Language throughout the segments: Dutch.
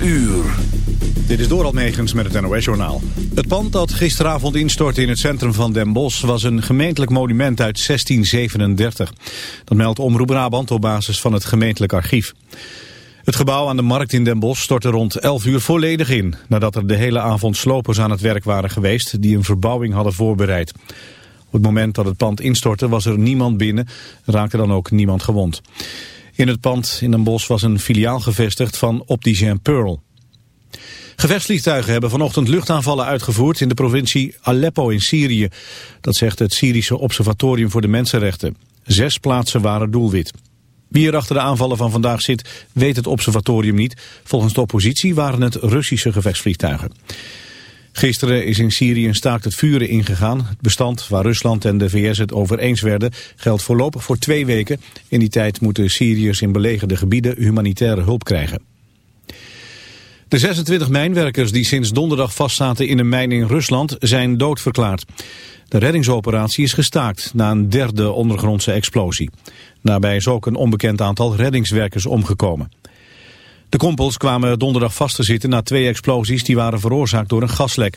11 uur. Dit is Doral Megens met het NOS-journaal. Het pand dat gisteravond instortte in het centrum van Den Bosch... was een gemeentelijk monument uit 1637. Dat meldt Omroep Brabant op basis van het gemeentelijk archief. Het gebouw aan de markt in Den Bosch stortte rond 11 uur volledig in... nadat er de hele avond slopers aan het werk waren geweest... die een verbouwing hadden voorbereid. Op het moment dat het pand instortte was er niemand binnen... raakte dan ook niemand gewond. In het pand in Den Bosch was een filiaal gevestigd van Opticien Pearl. Gevechtsvliegtuigen hebben vanochtend luchtaanvallen uitgevoerd in de provincie Aleppo in Syrië. Dat zegt het Syrische Observatorium voor de Mensenrechten. Zes plaatsen waren doelwit. Wie er achter de aanvallen van vandaag zit, weet het observatorium niet. Volgens de oppositie waren het Russische gevechtsvliegtuigen. Gisteren is in Syrië een staakt het vuren ingegaan. Het bestand waar Rusland en de VS het over eens werden geldt voorlopig voor twee weken. In die tijd moeten Syriërs in belegerde gebieden humanitaire hulp krijgen. De 26 mijnwerkers die sinds donderdag vastzaten in een mijn in Rusland zijn doodverklaard. De reddingsoperatie is gestaakt na een derde ondergrondse explosie. Daarbij is ook een onbekend aantal reddingswerkers omgekomen. De kompels kwamen donderdag vast te zitten na twee explosies die waren veroorzaakt door een gaslek.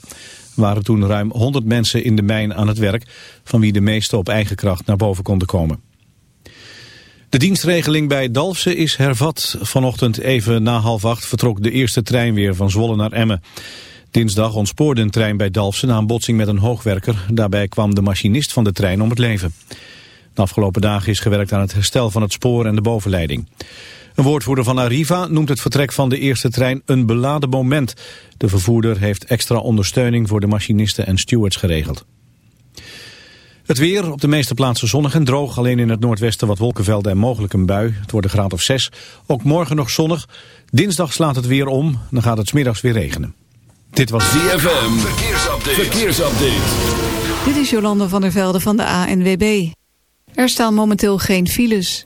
Er waren toen ruim 100 mensen in de mijn aan het werk, van wie de meeste op eigen kracht naar boven konden komen. De dienstregeling bij Dalfsen is hervat. Vanochtend even na half acht vertrok de eerste trein weer van Zwolle naar Emmen. Dinsdag ontspoorde een trein bij Dalfsen na een botsing met een hoogwerker. Daarbij kwam de machinist van de trein om het leven. De afgelopen dagen is gewerkt aan het herstel van het spoor en de bovenleiding. Een woordvoerder van Arriva noemt het vertrek van de eerste trein een beladen moment. De vervoerder heeft extra ondersteuning voor de machinisten en stewards geregeld. Het weer, op de meeste plaatsen zonnig en droog. Alleen in het noordwesten wat wolkenvelden en mogelijk een bui. Het wordt een graad of 6. Ook morgen nog zonnig. Dinsdag slaat het weer om. Dan gaat het smiddags weer regenen. Dit was DFM. Verkeersupdate. Verkeersupdate. Dit is Jolande van der Velde van de ANWB. Er staan momenteel geen files.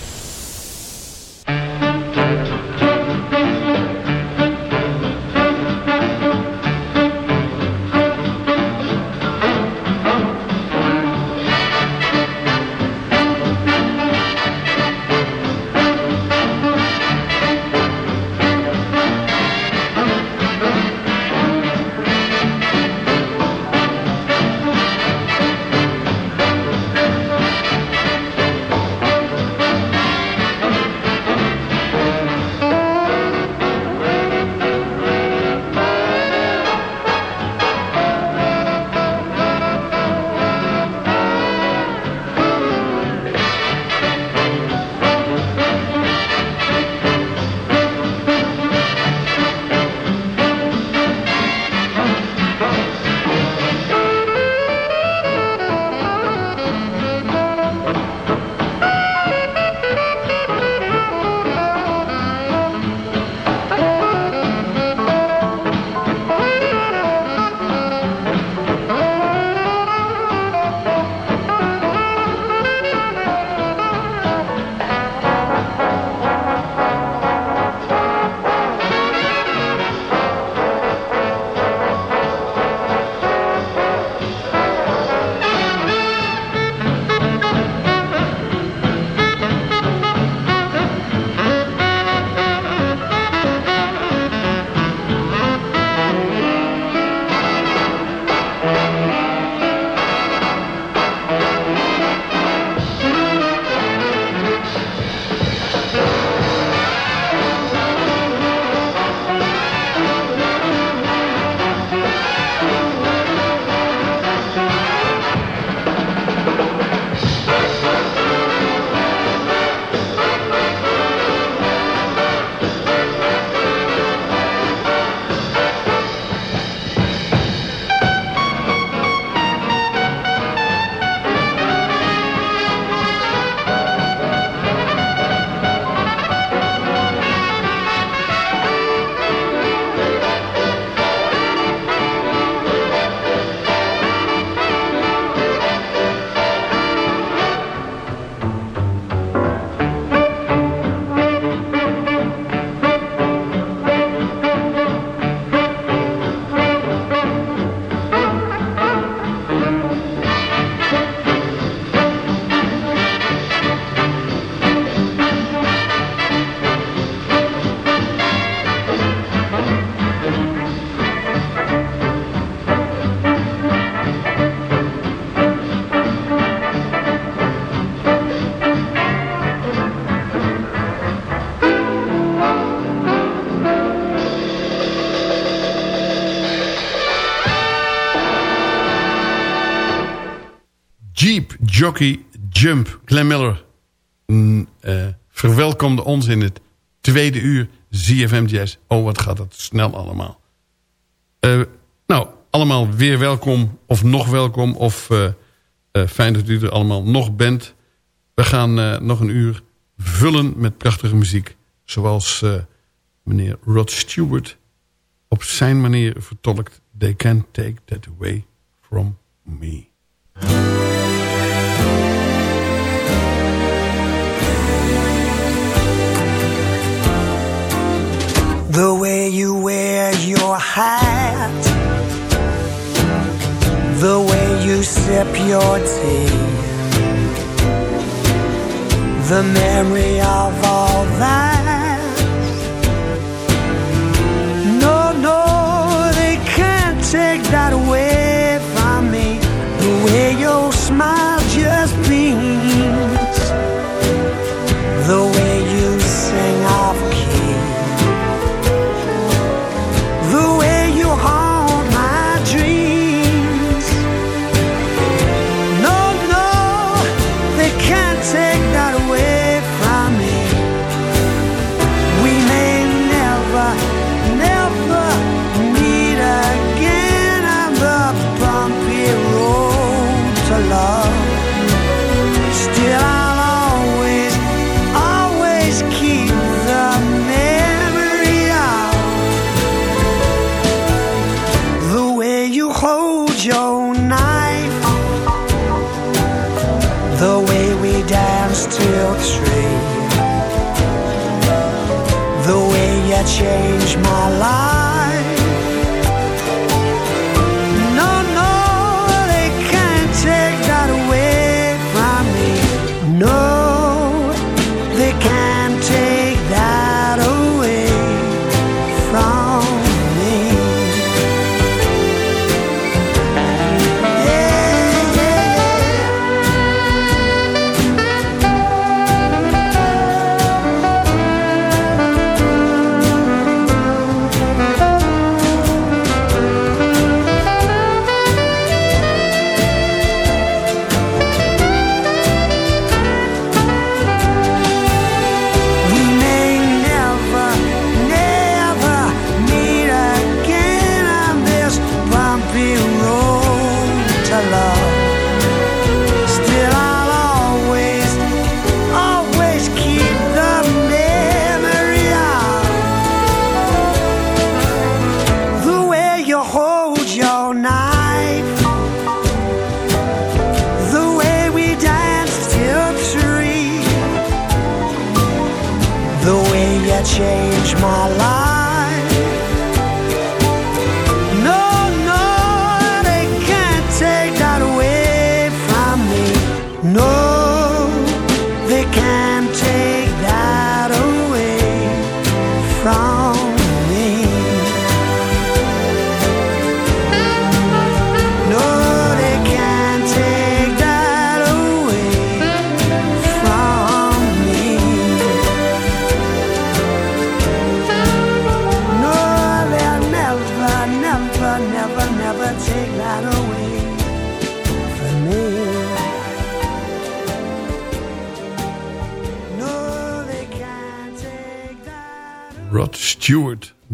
Jockey Jump. Glenn Miller mm, eh, verwelkomde ons in het tweede uur ZFM Jazz. Oh, wat gaat dat snel allemaal. Eh, nou, allemaal weer welkom of nog welkom. Of eh, fijn dat u er allemaal nog bent. We gaan nog een uur vullen met prachtige muziek. Zoals meneer Rod Stewart op zijn manier vertolkt. They can't take that away from me. You wear your hat, the way you sip your tea, the memory of all that.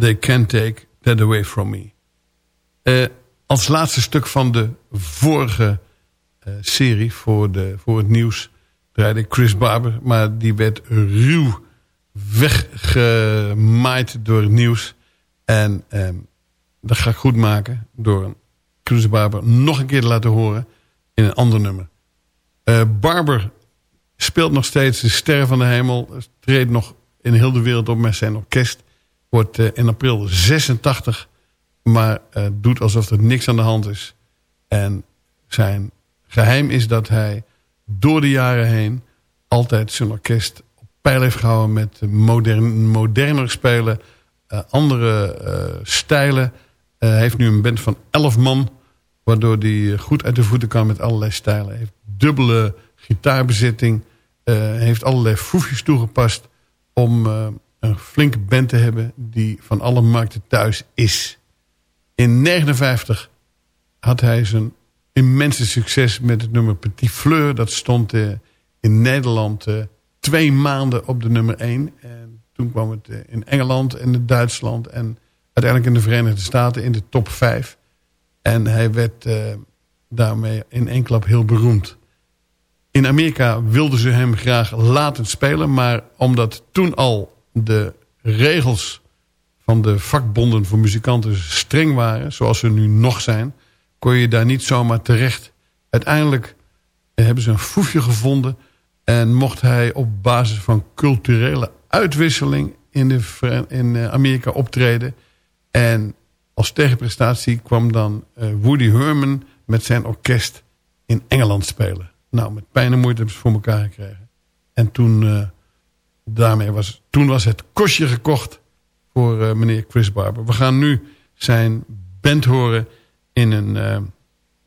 They Can't Take That Away From Me. Eh, als laatste stuk van de vorige eh, serie voor, de, voor het nieuws draaide Chris Barber. Maar die werd ruw weggemaaid door het nieuws. En ehm, dat ga ik goed maken door Chris Barber nog een keer te laten horen in een ander nummer. Eh, Barber speelt nog steeds de ster van de hemel. Treedt nog in heel de wereld op met zijn orkest. Wordt eh, in april 86. Maar eh, doet alsof er niks aan de hand is. En zijn geheim is dat hij door de jaren heen... altijd zijn orkest op peil heeft gehouden met modern, moderner spelen. eh, andere stijlen. Hij heeft nu een band van 11 man. Waardoor hij goed uit de voeten kan met allerlei stijlen. Heeft dubbele gitaarbezitting. eh, heeft allerlei foefjes toegepast. Om een flinke band te hebben die van alle markten thuis is. In 59 had hij zijn immense succes met het nummer Petit Fleur. Dat stond eh, in Nederland eh, twee maanden op de nummer 1. En toen kwam het eh, in Engeland en in Duitsland... en uiteindelijk in de Verenigde Staten in de top 5. En hij werd daarmee in één klap heel beroemd. In Amerika wilden ze hem graag laten spelen... maar omdat toen al de regels van de vakbonden voor muzikanten streng waren... zoals ze nu nog zijn, kon je daar niet zomaar terecht. Uiteindelijk hebben ze een foefje gevonden... en mocht hij op basis van culturele uitwisseling in, de, in eh, Amerika optreden... En als tegenprestatie kwam dan eh, Woody Herman met zijn orkest in Engeland spelen. Nou, met pijn en moeite hebben ze voor elkaar gekregen. En toen, eh, daarmee was, toen was het kostje gekocht voor eh, meneer Chris Barber. We gaan nu zijn band horen in een eh,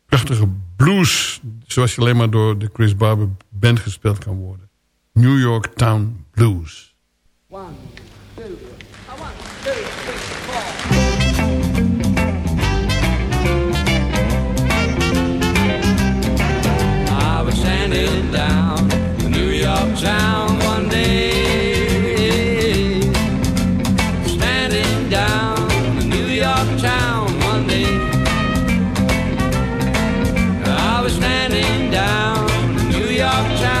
prachtige blues... zoals je alleen maar door de Chris Barber band gespeeld kan worden. New York Town Blues. I was standing down in New York town New York town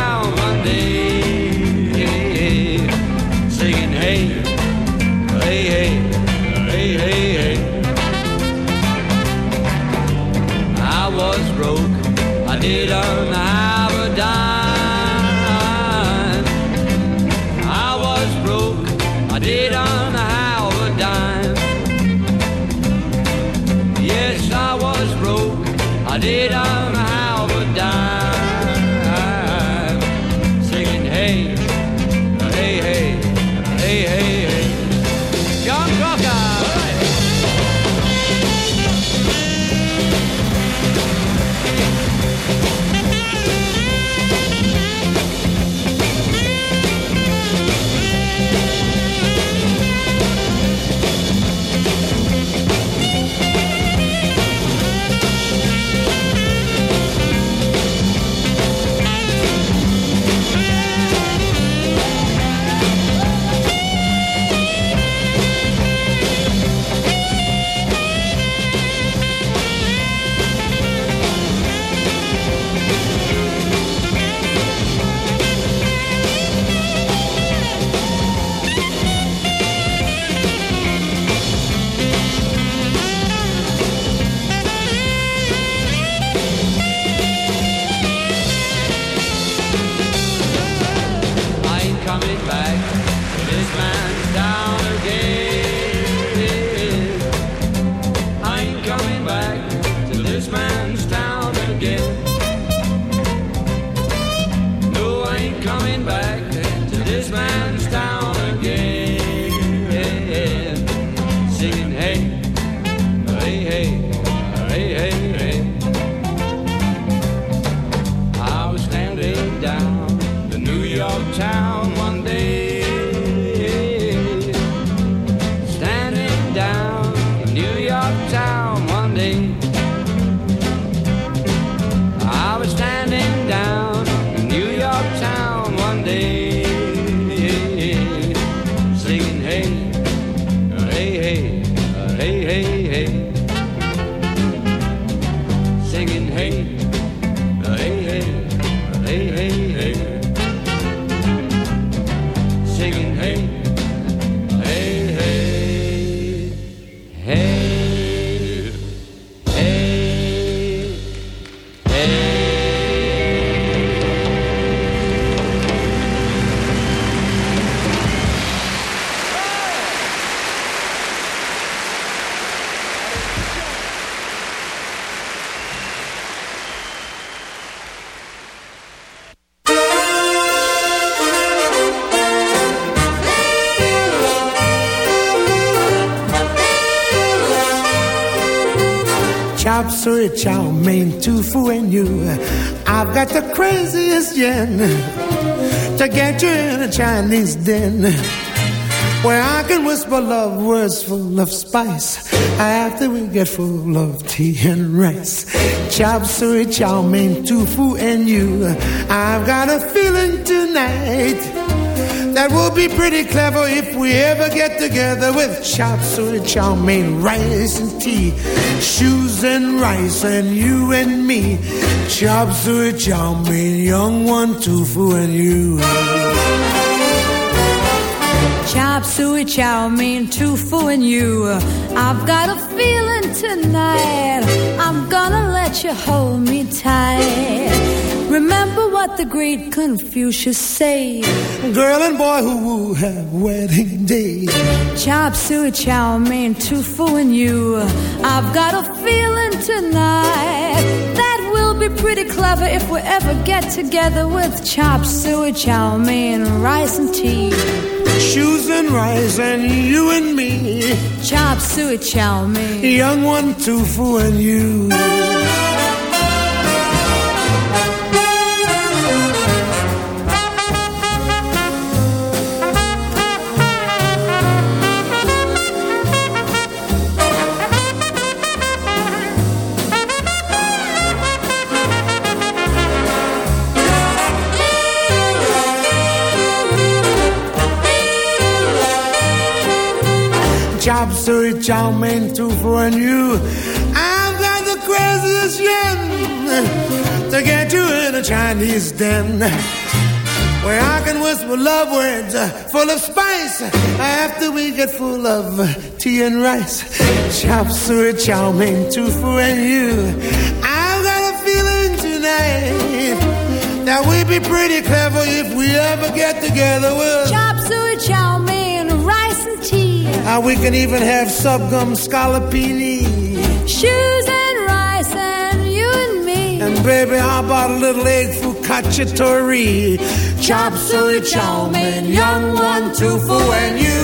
Chinese den. Where I can whisper love words full of spice. After we get full of tea and rice. Chop suey chow mein tofu and you. I've got a feeling tonight That we'll be pretty clever if we ever get together With chop suey chow mein, rice and tea. Shoes and rice and you and me. Chop suey chow mein, young one tofu and you Chop suey chow mein, tofu and you. I've got a feeling tonight. I'm gonna let you hold me tight. Remember what the great Confucius say. Girl and boy who woo have wedding day Chop suey chow mein, tofu and you. I've got a feeling tonight that we'll be pretty clever if we ever get together with chop suey chow mein, rice and tea. Shoes and rice and you and me Chop suey chow mein. Young one tofu and you Chop suey chow mein tofu and you. I've got the craziest yen To get you in a Chinese den. Where I can whisper love words full of spice After we get full of tea and rice. Chop suey chow mein tofu and you. I've got a feeling tonight That we'd be pretty clever if we ever get together. With Chop suey chow Uh, we can even have subgum scallopini. Shoes and rice and you and me. And baby, how about a little egg focacciatore? Chop suey chow mein, young one, tofu and you.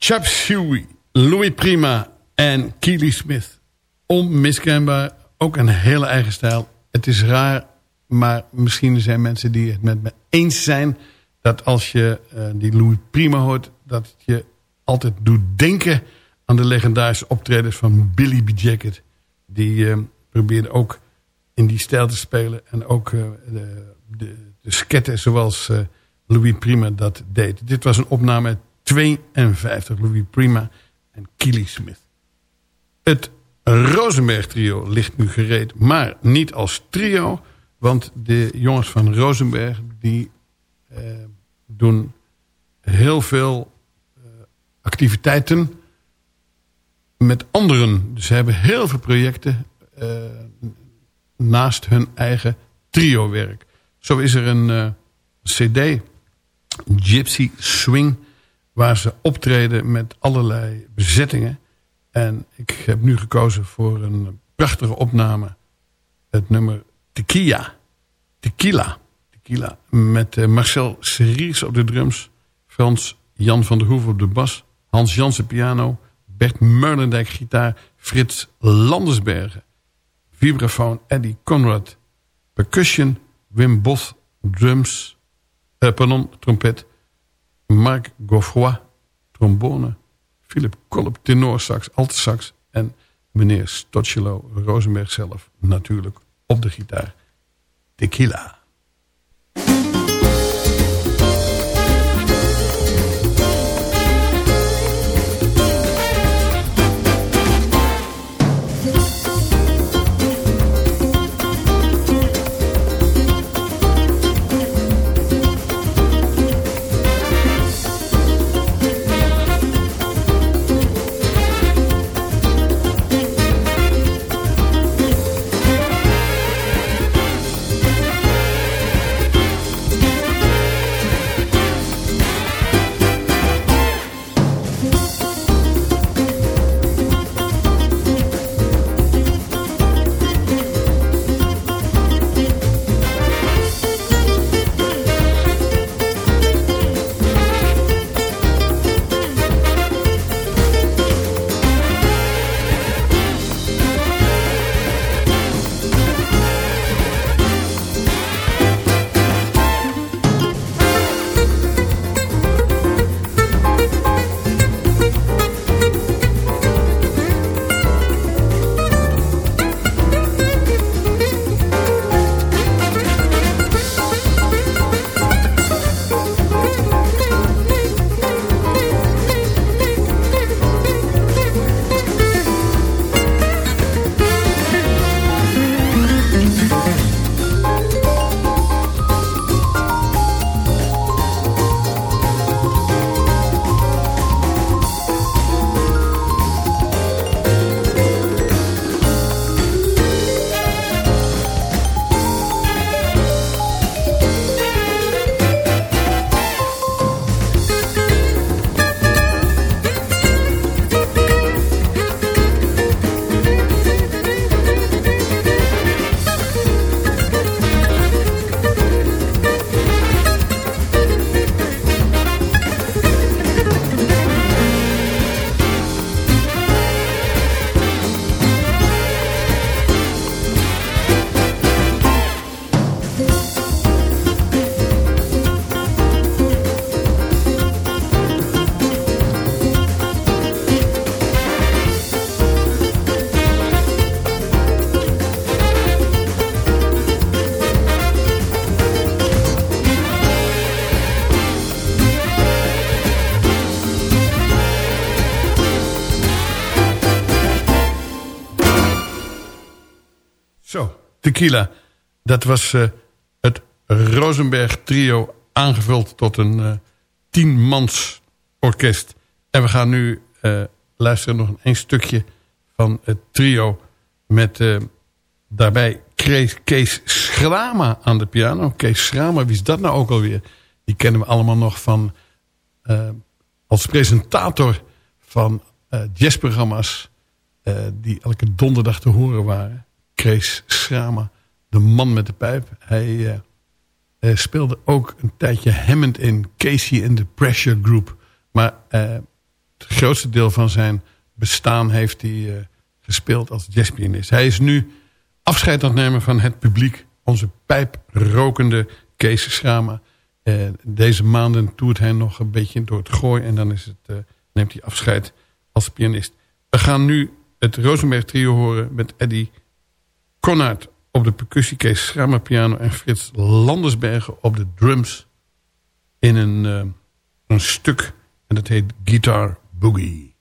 Chop Suey, Louis Prima en Keely Smith. Onmiskenbaar, ook een hele eigen stijl. Het is raar, maar misschien zijn mensen die het met me eens zijn... dat als je eh, die Louis Prima hoort... dat je altijd doet denken aan de legendarische optredens van Billy B. Jacket. Die eh, probeerde ook in die stijl te spelen. En ook eh, de, de, de sketten zoals Louis Prima dat deed. Dit was een opname uit 52, Louis Prima en Keely Smith. Het Rosenberg trio ligt nu gereed, maar niet als trio. Want de jongens van Rosenberg die doen heel veel eh, activiteiten met anderen. Dus ze hebben heel veel projecten eh, naast hun eigen trio-werk. Zo is er een eh, cd, Gypsy Swing... waar ze optreden met allerlei bezettingen. En ik heb nu gekozen voor een prachtige opname. Het nummer Tequila. Tequila. Met eh, Marcel Seriers op de drums. Frans Jan van der Hoeven op de bas. Hans Jansen piano. Bert Meulendijk gitaar. Frits Landersbergen. Vibrafoon Eddie Conrad. Percussion Wim Both drums. eh, pardon, trompet. Marc Goffroy trombone. Philip Kolp tenorsax, altsax. En meneer Stotchelo Rosenberg zelf natuurlijk op de gitaar. Tequila. Tequila. Dat was eh, het Rosenberg trio aangevuld tot een uh, tienmans orkest. En we gaan nu uh, luisteren nog een, stukje van het trio... met daarbij Kees, Kees Schrama aan de piano. Kees Schrama, wie is dat nou ook alweer? Die kennen we allemaal nog van... als presentator van jazzprogramma's... die elke donderdag te horen waren. Kees Schrama, de man met de pijp. Hij uh, speelde ook een tijdje Hammond in Casey in the Pressure Group. Maar uh, het grootste deel van zijn bestaan heeft hij gespeeld als jazzpianist. Hij is nu afscheid aan het nemen van het publiek. Onze pijprokende Kees Schrama. deze maanden toert hij nog een beetje door het gooi. En dan is het, neemt hij afscheid als pianist. We gaan nu het Rosenberg trio horen met Eddie Konard op de percussie, Kees piano en Frits Landersbergen op de drums in een, uh, een stuk en dat heet Guitar Boogie.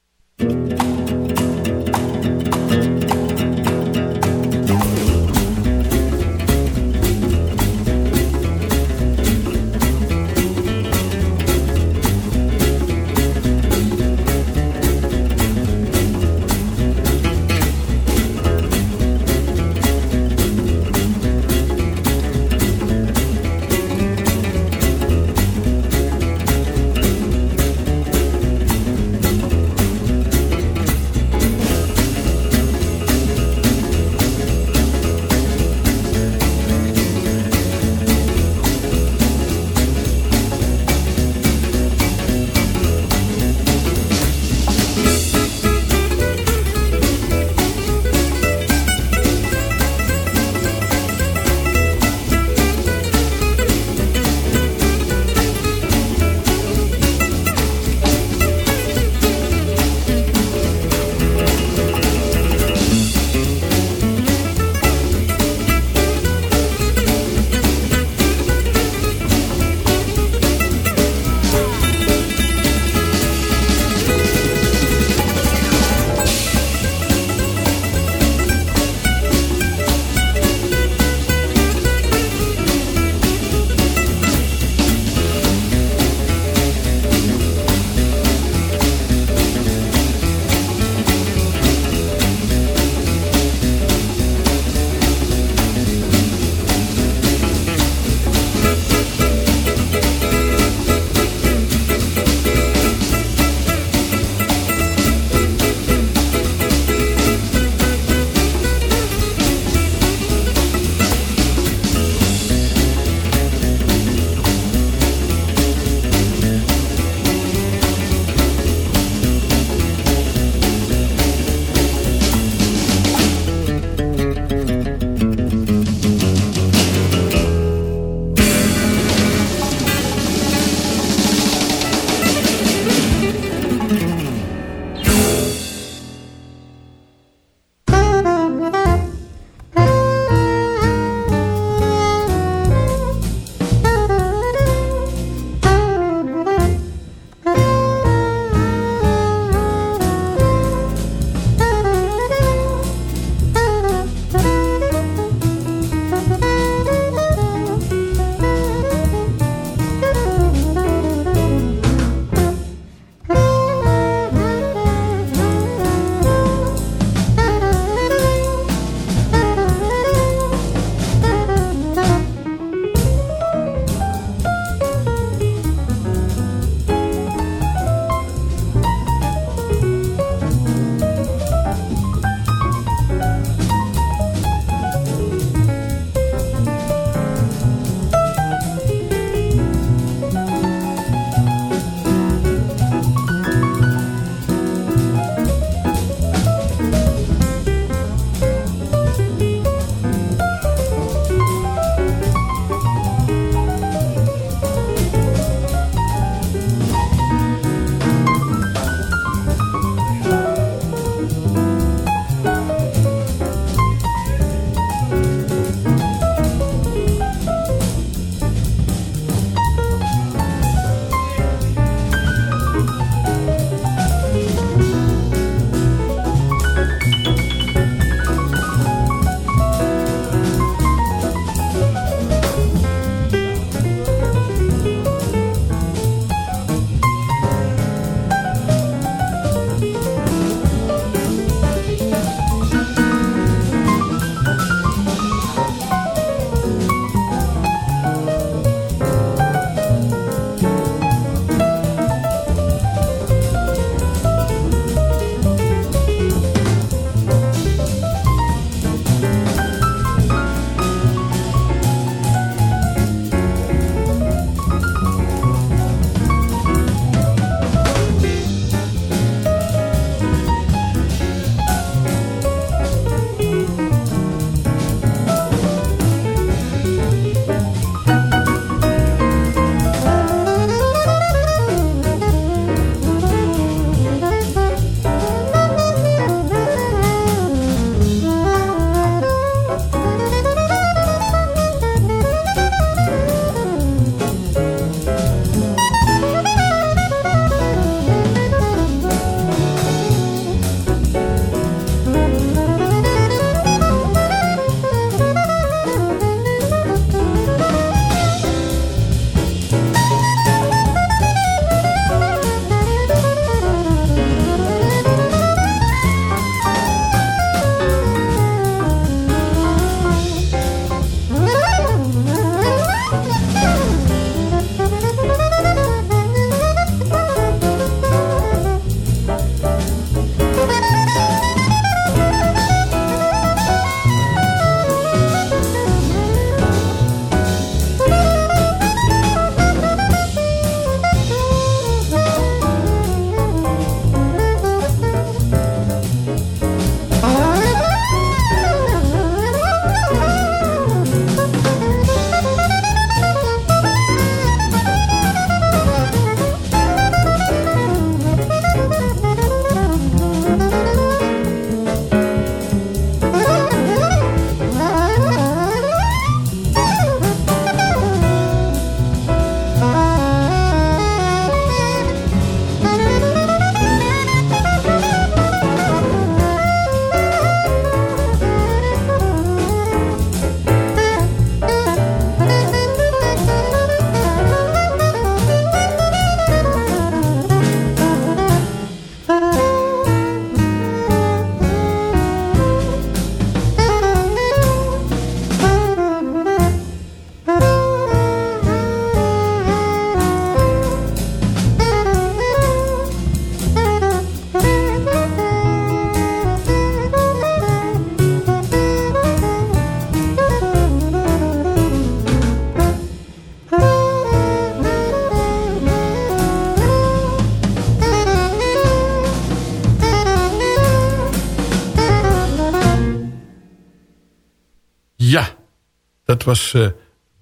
Was eh,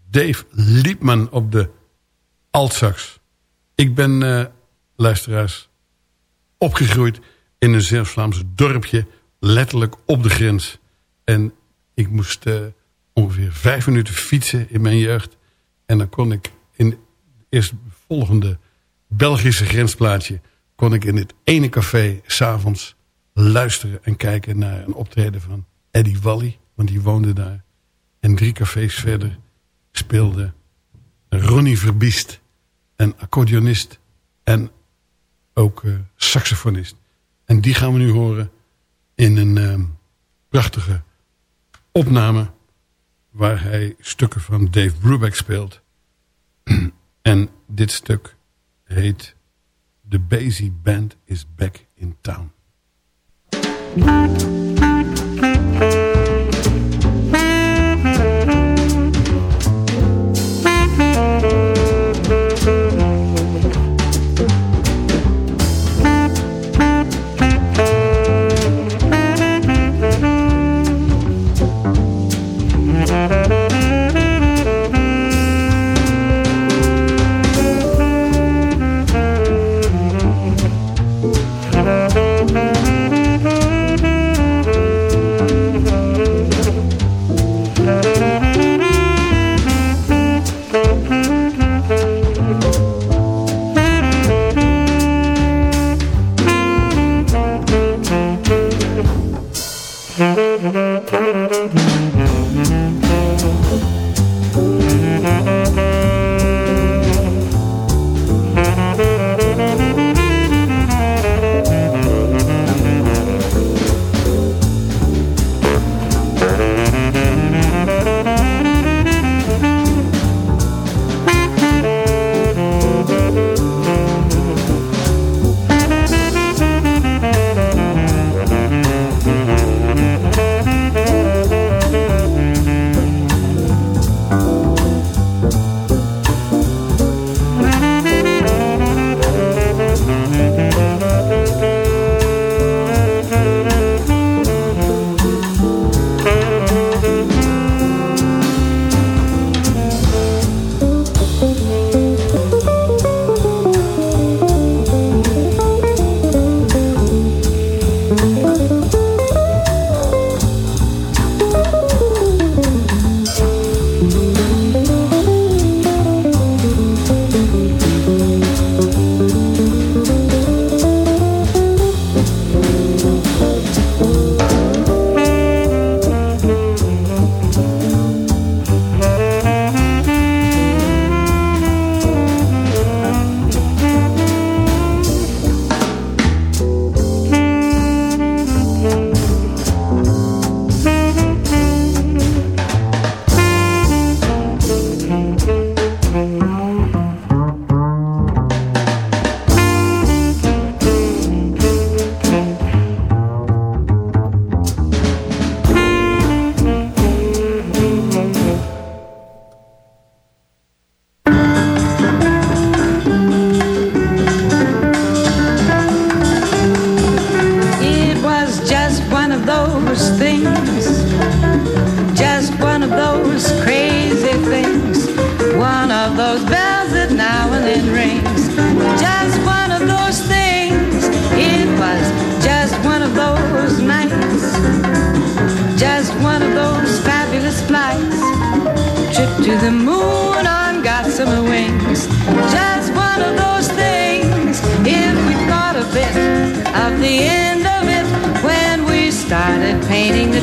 Dave Liepman op de altsax. Ik ben, eh, luisteraars, opgegroeid in een Zeeuws-Vlaams dorpje... letterlijk op de grens. En ik moest eh, ongeveer vijf minuten fietsen in mijn jeugd. En dan kon ik in het eerstvolgende Belgische grensplaatje... kon ik in het ene café s'avonds luisteren en kijken naar een optreden van Eddie Wally. Want die woonde daar. En drie cafés verder speelde Ronnie Verbiest. Een accordeonist en ook eh, saxofonist. En die gaan we nu horen in een eh, prachtige opname... waar hij stukken van Dave Brubeck speelt. en dit stuk heet The Basie Band is Back in Town.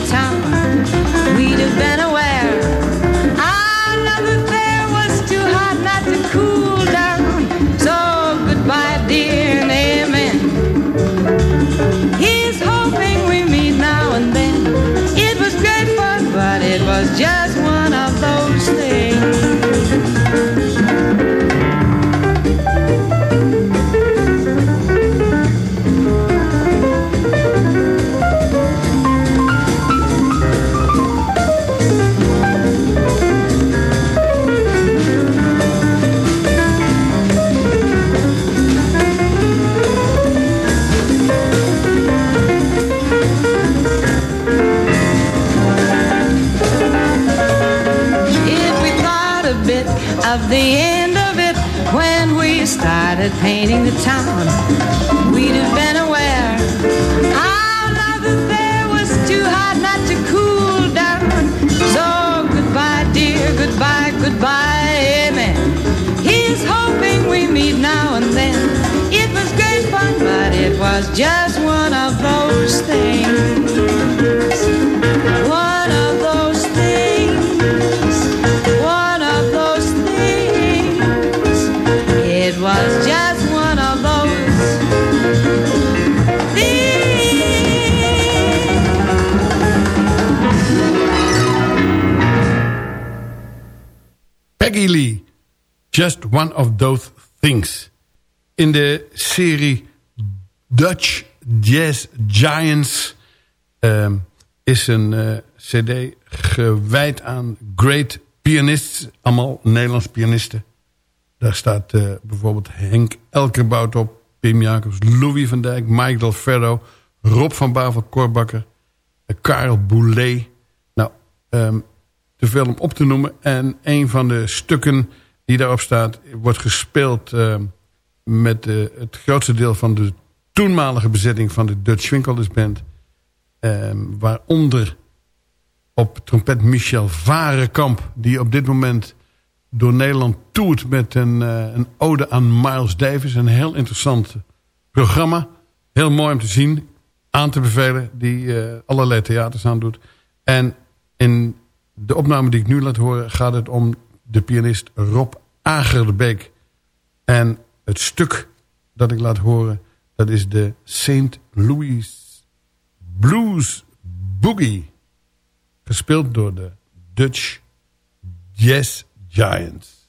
time. Started painting the town. We'd have been aware our love affair was too hot not to cool down. So goodbye, dear, goodbye, goodbye, amen. He's hoping we meet now and then. It was great fun, but it was just one of those things. One one of those things. In de serie Dutch Jazz Giants... ehm, is een eh, cd gewijd aan great pianists. Allemaal Nederlands pianisten. Daar staat eh, bijvoorbeeld Henk Elkerbout op. Pim Jacobs, Louis van Dijk, Mike Ferro... Rob van Bavel, Korbakker... eh, Karel Boulet. Nou, ehm, te veel om op te noemen. En een van de stukken die daarop staat... wordt gespeeld ehm, met eh, het grootste deel van de toenmalige bezetting... van de Dutch Winkelers Band... Ehm, waaronder op trompet Michel Varenkamp... die op dit moment door Nederland toert met een, eh, een ode aan Miles Davis. Een heel interessant programma. Heel mooi om te zien. Aan te bevelen. Die eh, allerlei theaters aan doet. En in de opname die ik nu laat horen... gaat het om de pianist Rob Agerbeek. En het stuk dat ik laat horen... dat is de St. Louis Blues Boogie. Gespeeld door de Dutch Jazz Giants.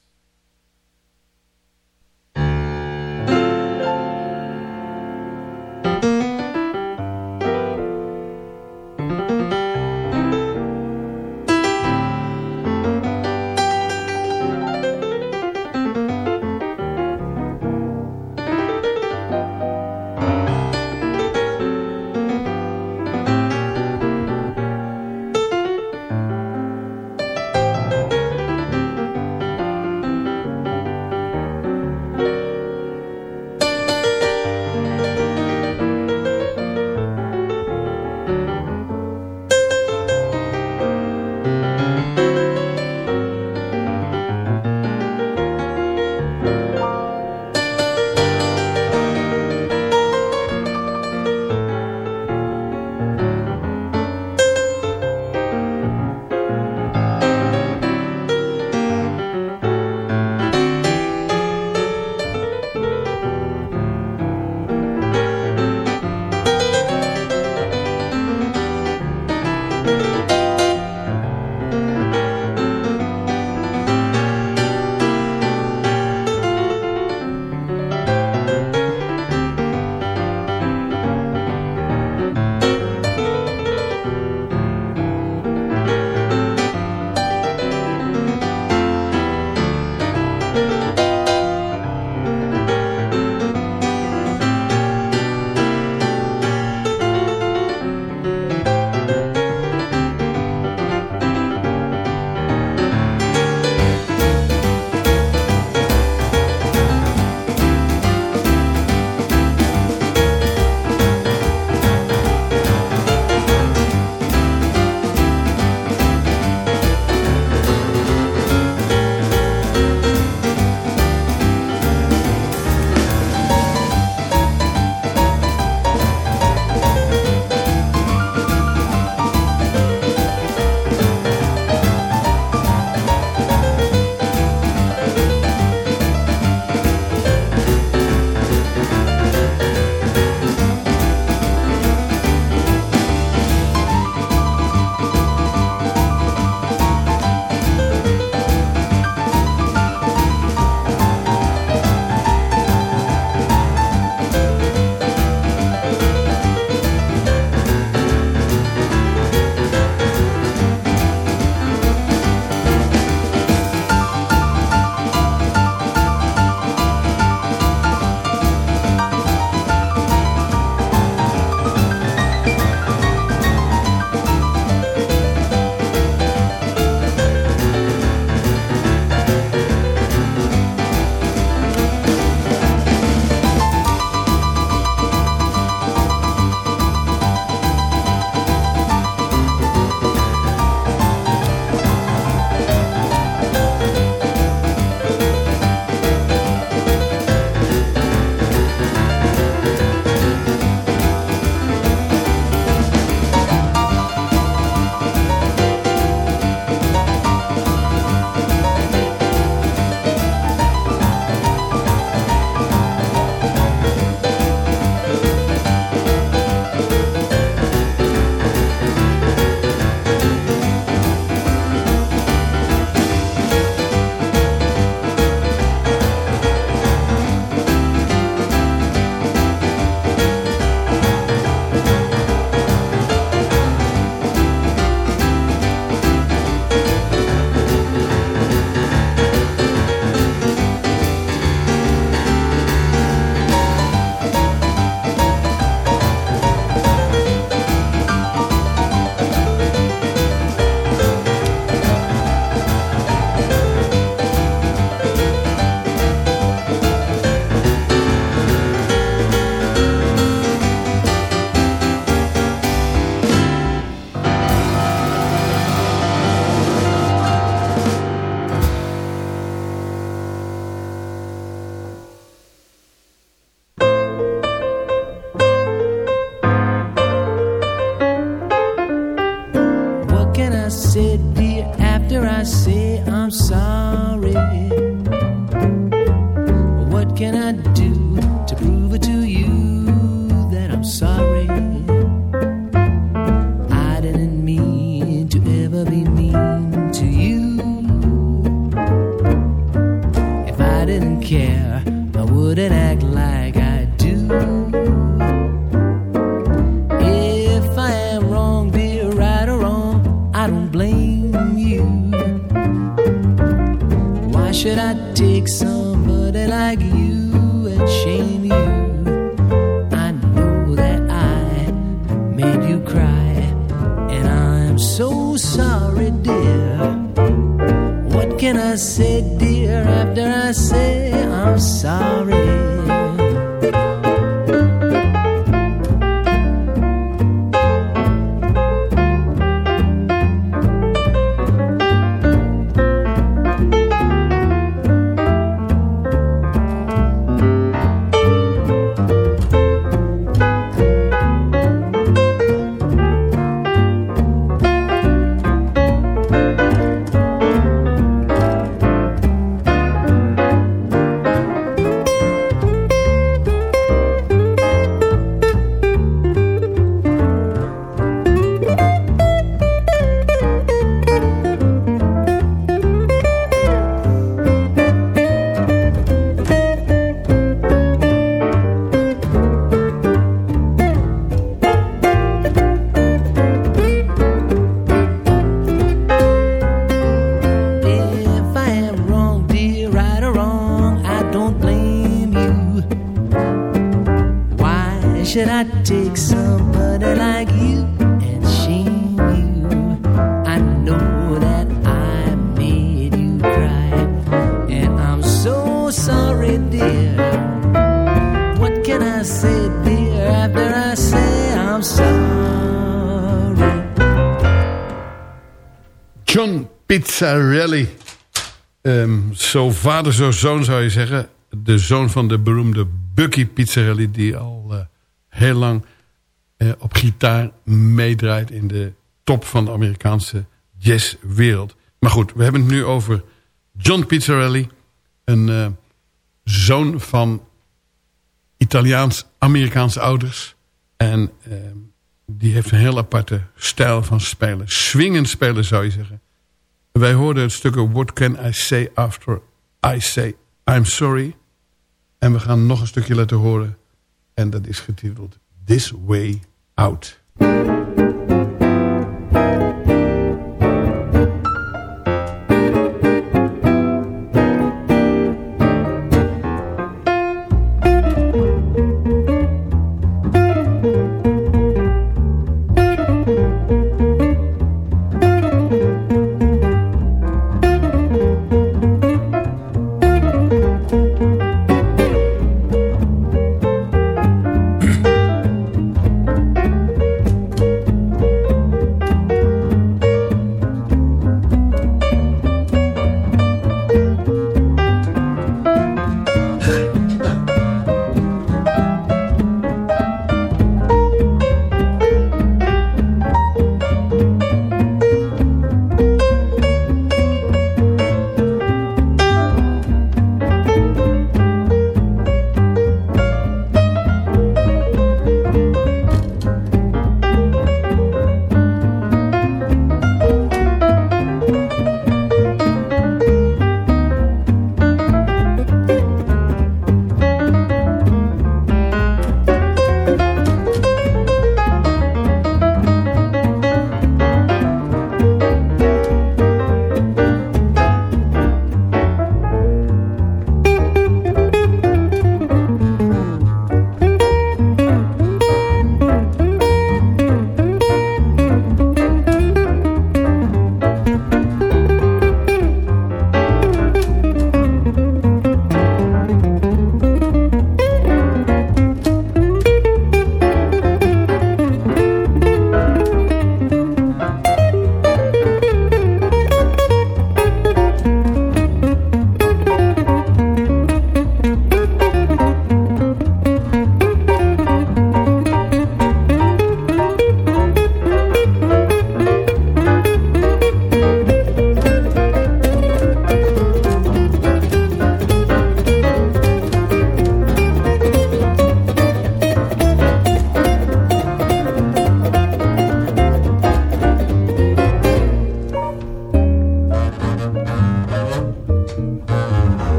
Take somebody like you and shame you? I know that I made you cry, and I'm so sorry, dear. What can I say, dear, after I say I'm sorry? John Pizzarelli. Ehm, zo vader, zo zoon zou je zeggen. De zoon van de beroemde Bucky Pizzarelli... die al heel lang eh, op gitaar meedraait... in de top van de Amerikaanse jazzwereld. Maar goed, we hebben het nu over John Pizzarelli. Een eh, zoon van Italiaans-Amerikaanse ouders. En ehm, die heeft een heel aparte stijl van spelen. Swingend spelen zou je zeggen. Wij hoorden het stukje What Can I Say After I Say I'm Sorry. En we gaan nog een stukje laten horen. En dat is getiteld This Way Out.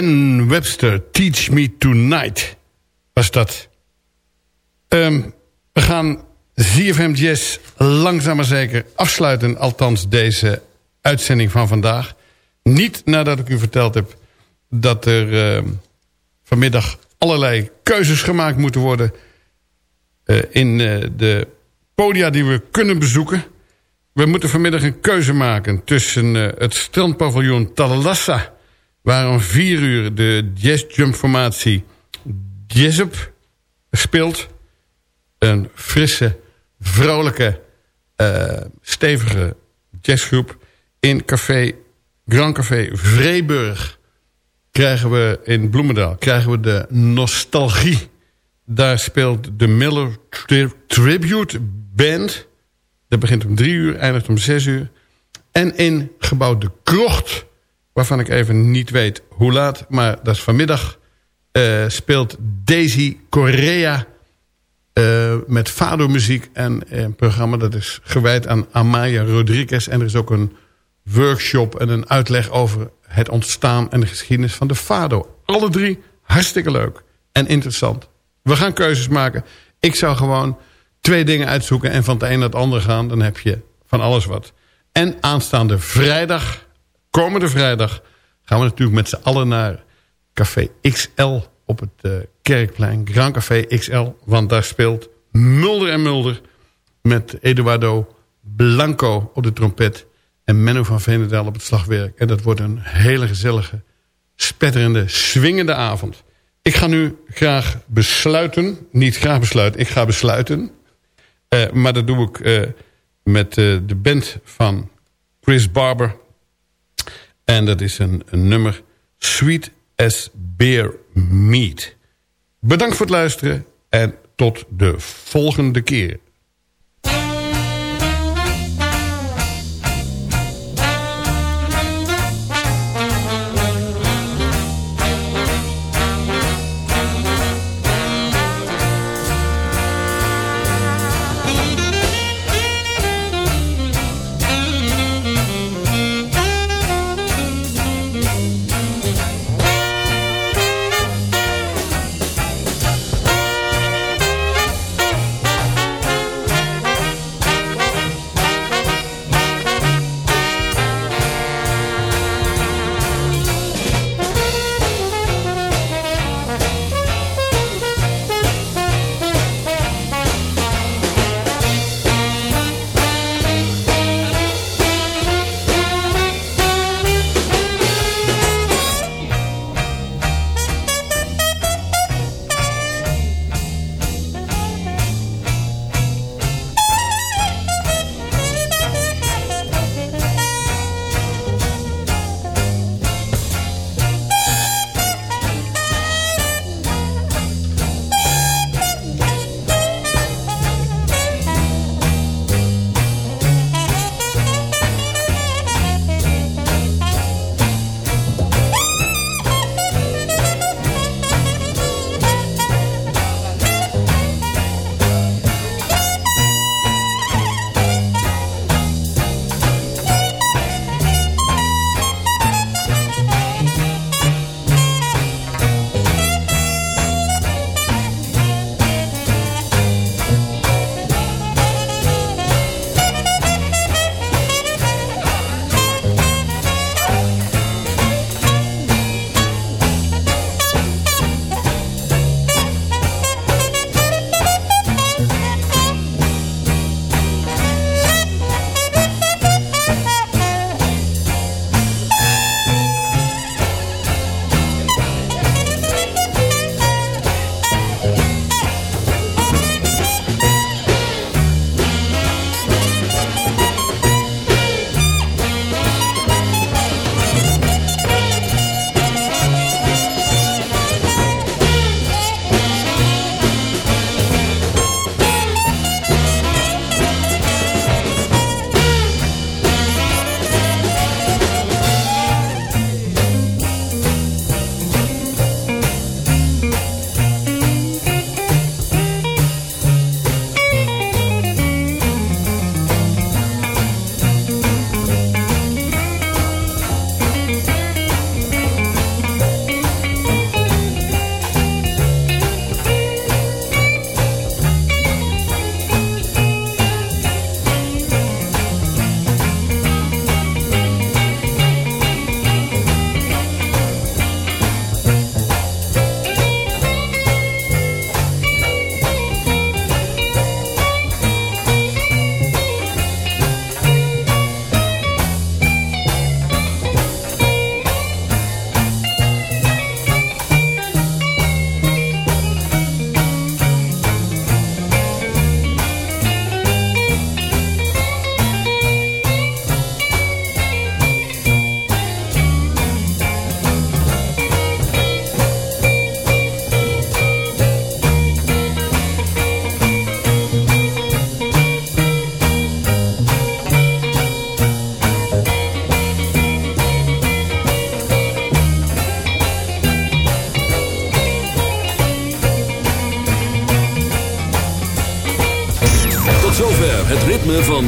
Ben Webster, Teach Me Tonight, was dat. Ehm, we gaan ZFM Jazz langzaam maar zeker afsluiten. Althans deze uitzending van vandaag. Niet nadat ik u verteld heb dat er ehm, vanmiddag allerlei keuzes gemaakt moeten worden... eh, in eh, de podia die we kunnen bezoeken. We moeten vanmiddag een keuze maken tussen eh, het strandpaviljoen Talalassa waar om vier uur de jazzjumpformatie Jazzup speelt. Een frisse, vrolijke, eh, stevige jazzgroep. In café, Grand Café Vreeburg krijgen we in Bloemendaal krijgen we de Nostalgie. Daar speelt de Miller Tri- Tribute Band. Dat begint om drie uur, eindigt om zes uur. En in gebouw De Krocht waarvan ik even niet weet hoe laat, maar dat is vanmiddag... eh, speelt Daisy Correa eh, met fado-muziek en een programma dat is gewijd aan Amaya Rodriguez. En er is ook een workshop en een uitleg over het ontstaan en de geschiedenis van de fado. Alle drie hartstikke leuk en interessant. We gaan keuzes maken. Ik zou gewoon twee dingen uitzoeken en van het een naar het andere gaan. Dan heb je van alles wat. En aanstaande vrijdag komende vrijdag gaan we natuurlijk met z'n allen naar Café XL op het eh, Kerkplein. Grand Café XL, want daar speelt Mulder en Mulder... met Eduardo Blanco op de trompet... en Menno van Veenendaal op het slagwerk. En dat wordt een hele gezellige, spetterende, swingende avond. Ik ga nu graag besluiten, niet graag besluiten, ik ga besluiten... Eh, maar dat doe ik eh, met de band van Chris Barber... En dat is een, nummer Sweet as Beer Meat. Bedankt voor het luisteren en tot de volgende keer.